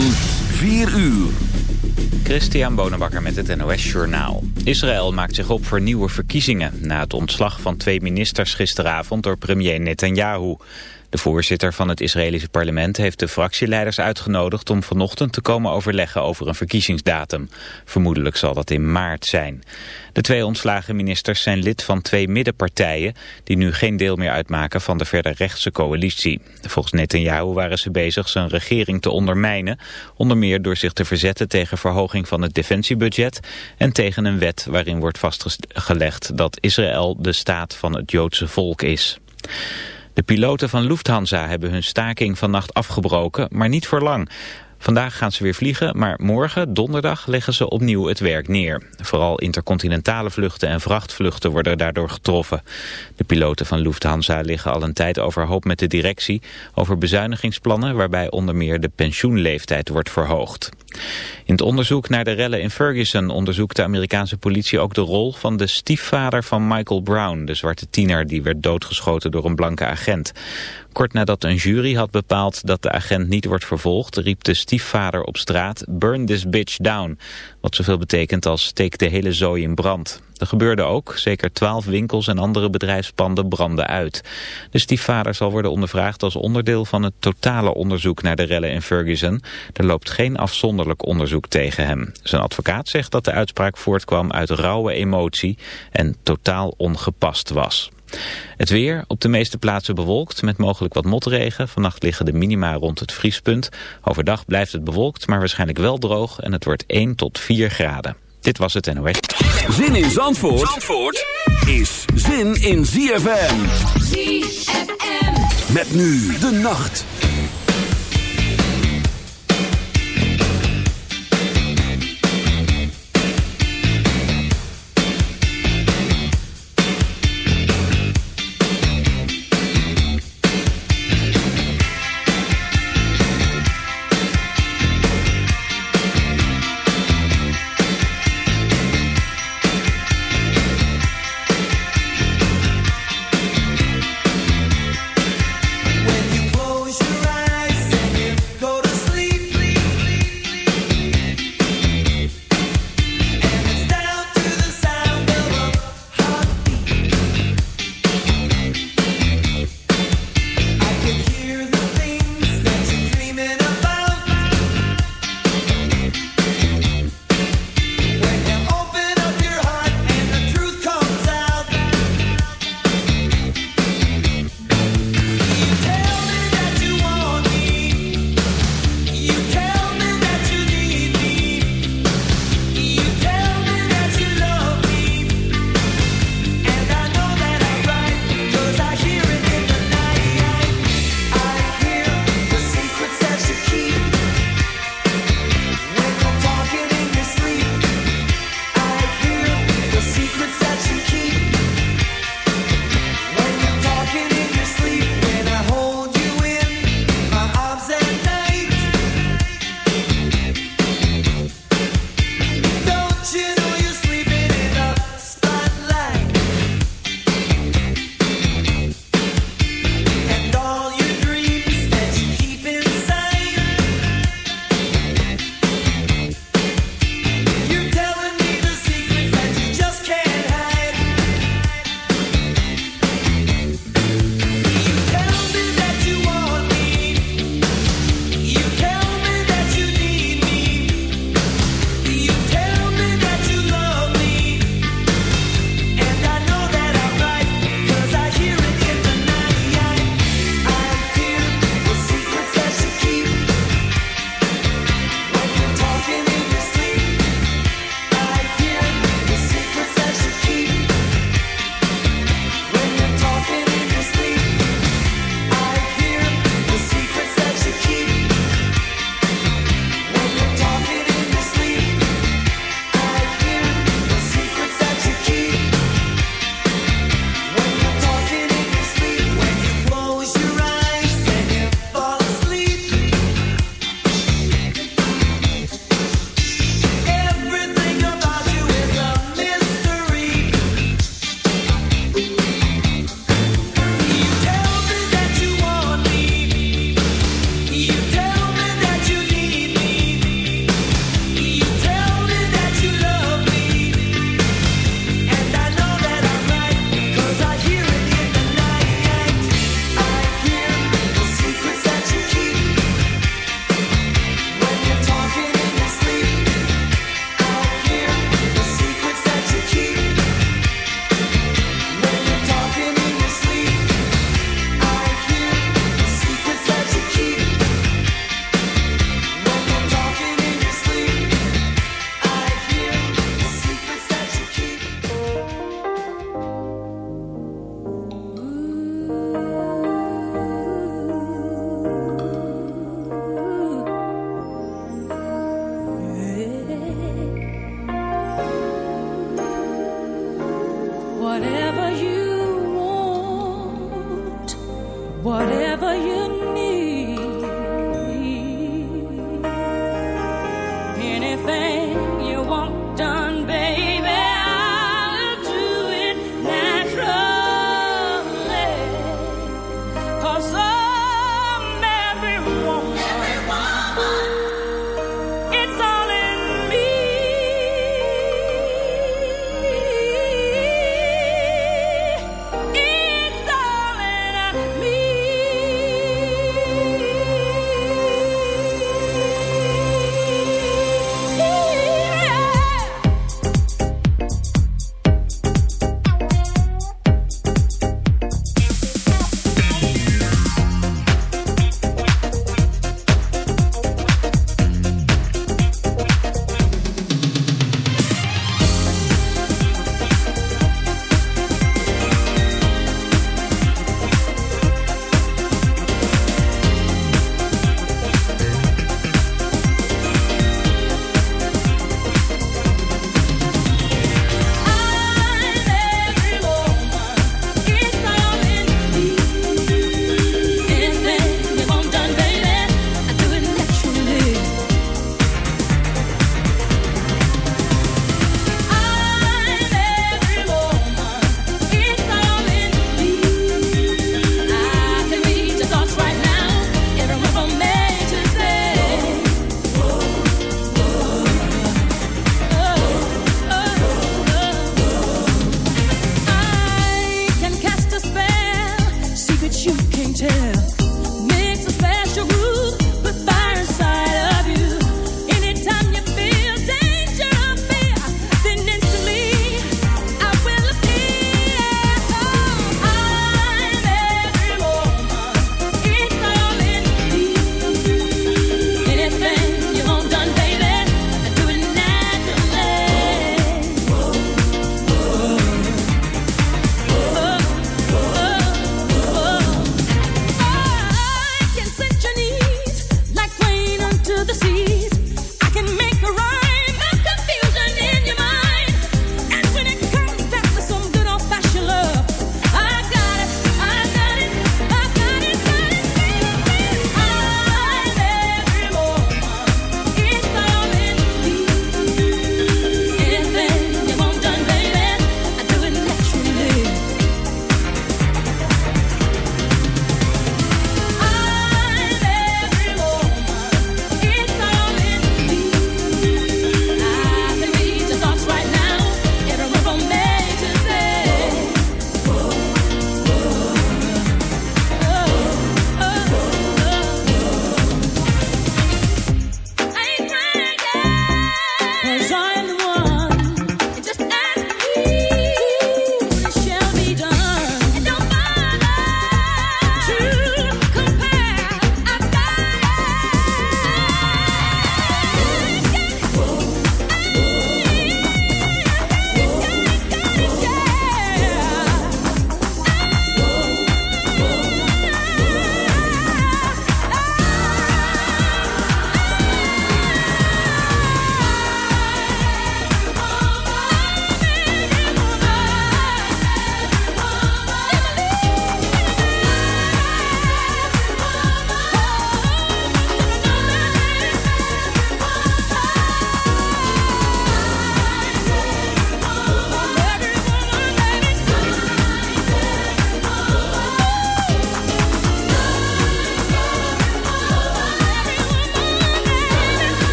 van 4 uur. Christian Bonenbakker met het NOS Journaal. Israël maakt zich op voor nieuwe verkiezingen... na het ontslag van twee ministers gisteravond door premier Netanyahu. De voorzitter van het Israëlische parlement heeft de fractieleiders uitgenodigd om vanochtend te komen overleggen over een verkiezingsdatum. Vermoedelijk zal dat in maart zijn. De twee ontslagen ministers zijn lid van twee middenpartijen die nu geen deel meer uitmaken van de verder rechtse coalitie. Volgens Netanyahu waren ze bezig zijn regering te ondermijnen, onder meer door zich te verzetten tegen verhoging van het defensiebudget en tegen een wet waarin wordt vastgelegd dat Israël de staat van het Joodse volk is. De piloten van Lufthansa hebben hun staking vannacht afgebroken, maar niet voor lang. Vandaag gaan ze weer vliegen, maar morgen, donderdag, leggen ze opnieuw het werk neer. Vooral intercontinentale vluchten en vrachtvluchten worden daardoor getroffen. De piloten van Lufthansa liggen al een tijd overhoop met de directie over bezuinigingsplannen waarbij onder meer de pensioenleeftijd wordt verhoogd. In het onderzoek naar de rellen in Ferguson onderzoekt de Amerikaanse politie ook de rol van de stiefvader van Michael Brown, de zwarte tiener die werd doodgeschoten door een blanke agent. Kort nadat een jury had bepaald dat de agent niet wordt vervolgd, riep de stiefvader op straat Burn this bitch down, wat zoveel betekent als steek de hele zooi in brand. Er gebeurde ook, zeker twaalf winkels en andere bedrijfspanden brandden uit. De stiefvader zal worden ondervraagd als onderdeel van het totale onderzoek naar de rellen in Ferguson. Er loopt geen afzonderlijk onderzoek tegen hem. Zijn advocaat zegt dat de uitspraak voortkwam uit rauwe emotie en totaal ongepast was. Het weer op de meeste plaatsen bewolkt met mogelijk wat motregen. Vannacht liggen de minima rond het vriespunt. Overdag blijft het bewolkt, maar waarschijnlijk wel droog en het wordt 1 tot 4 graden. Dit was het NOS. Zin in Zandvoort, Zandvoort is zin in ZFM. ZFM. Met nu de nacht.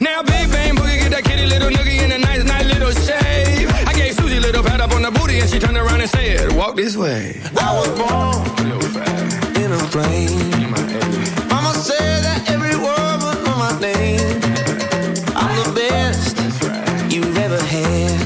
Now, Big Bang Boogie get that kitty little noogie in a nice, nice little shave. I gave Susie little pat up on the booty and she turned around and said, Walk this way. I was born in a plane. Mama said that every word was my name. I'm the best you've ever had.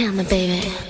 tell me baby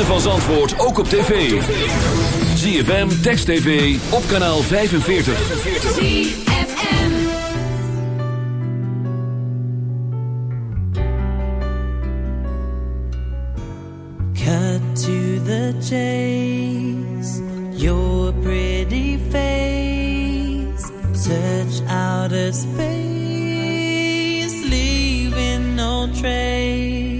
ritme van Zandvoort ook op tv. ZFM, Text TV, op kanaal 45. ZFM Cut to the chase. Your pretty face. Search out of space. Leaving no trace.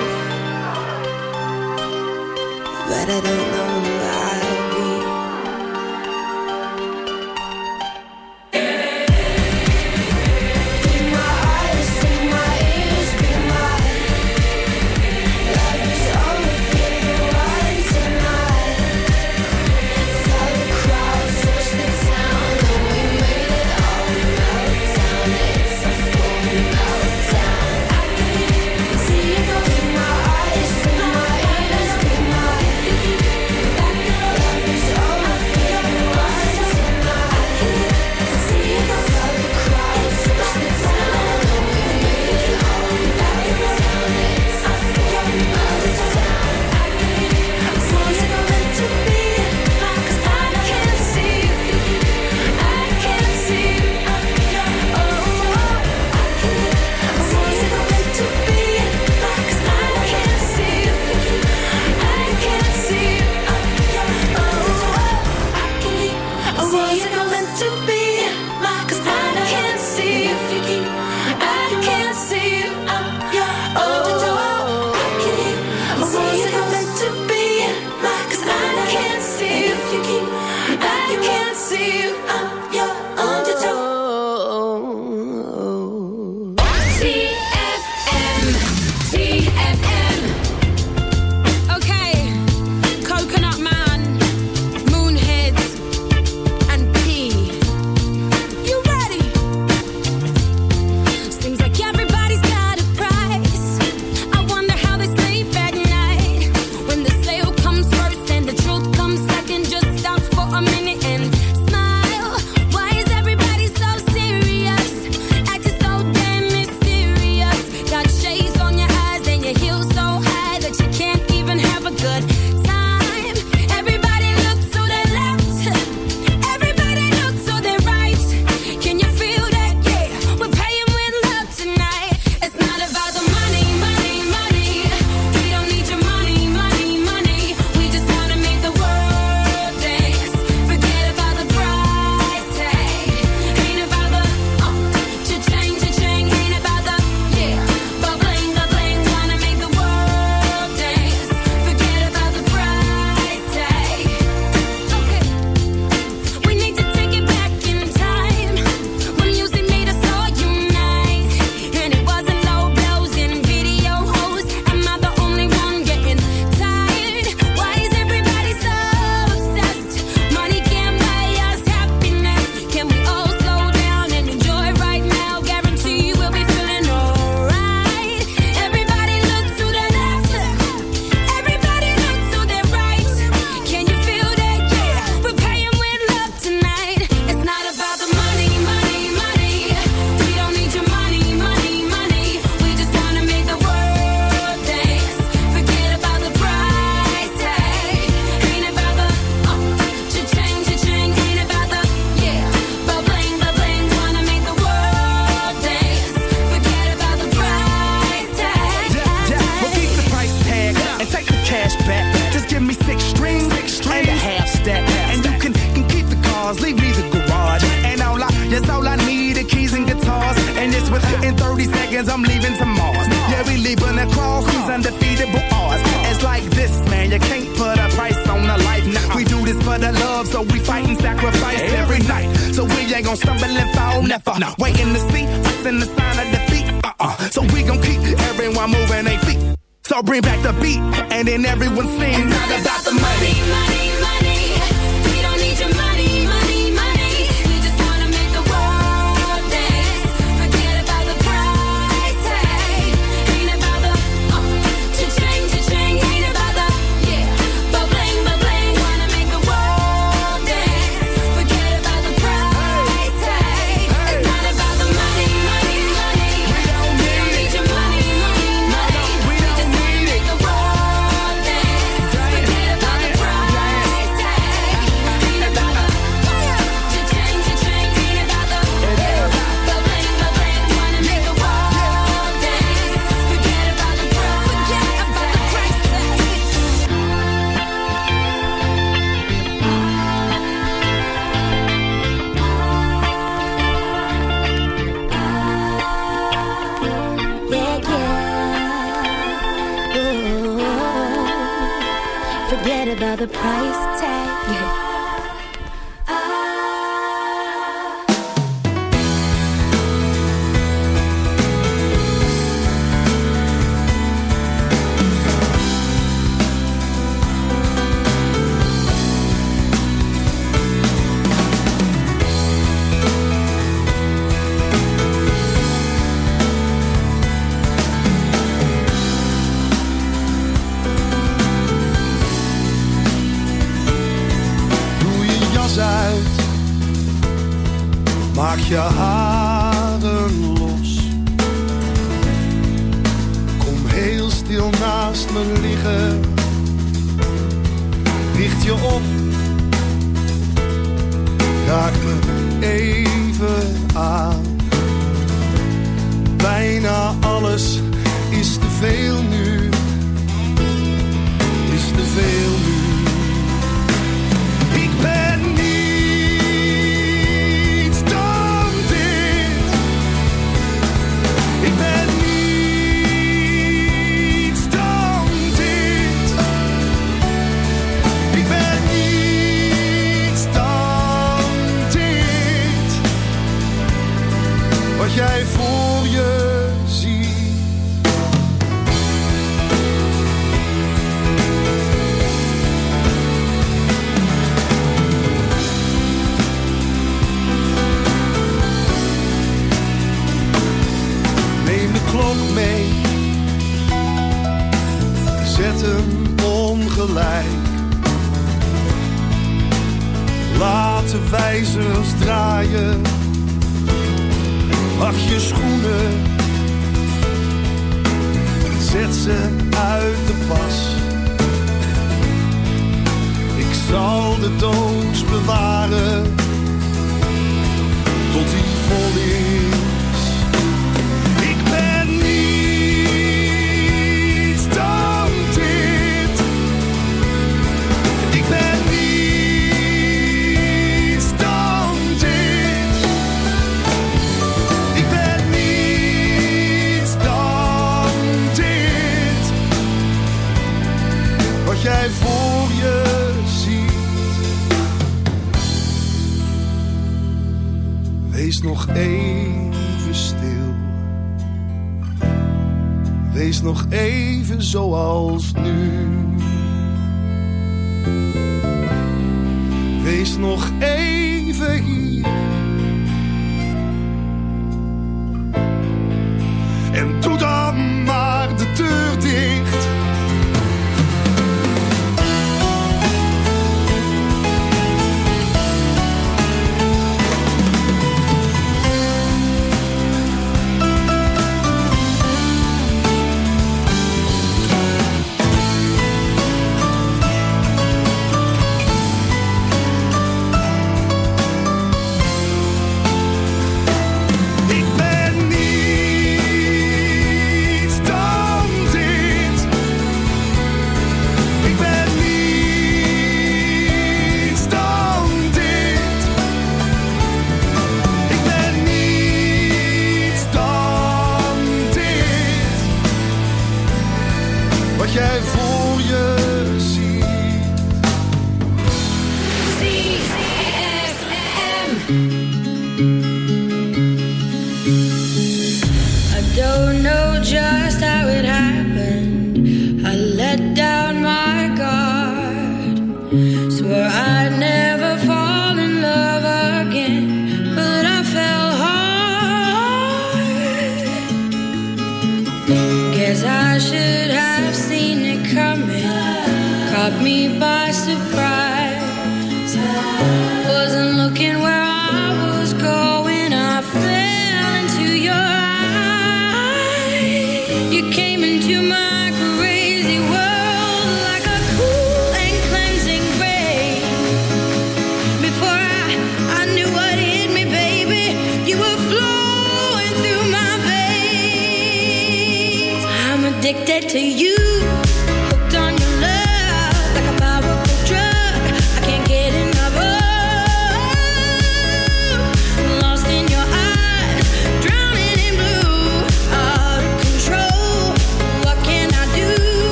I don't know.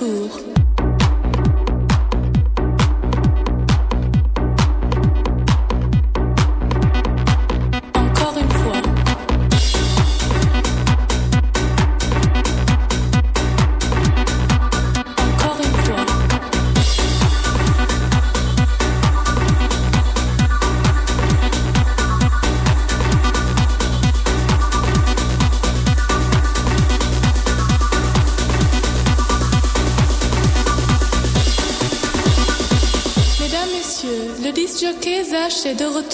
retour.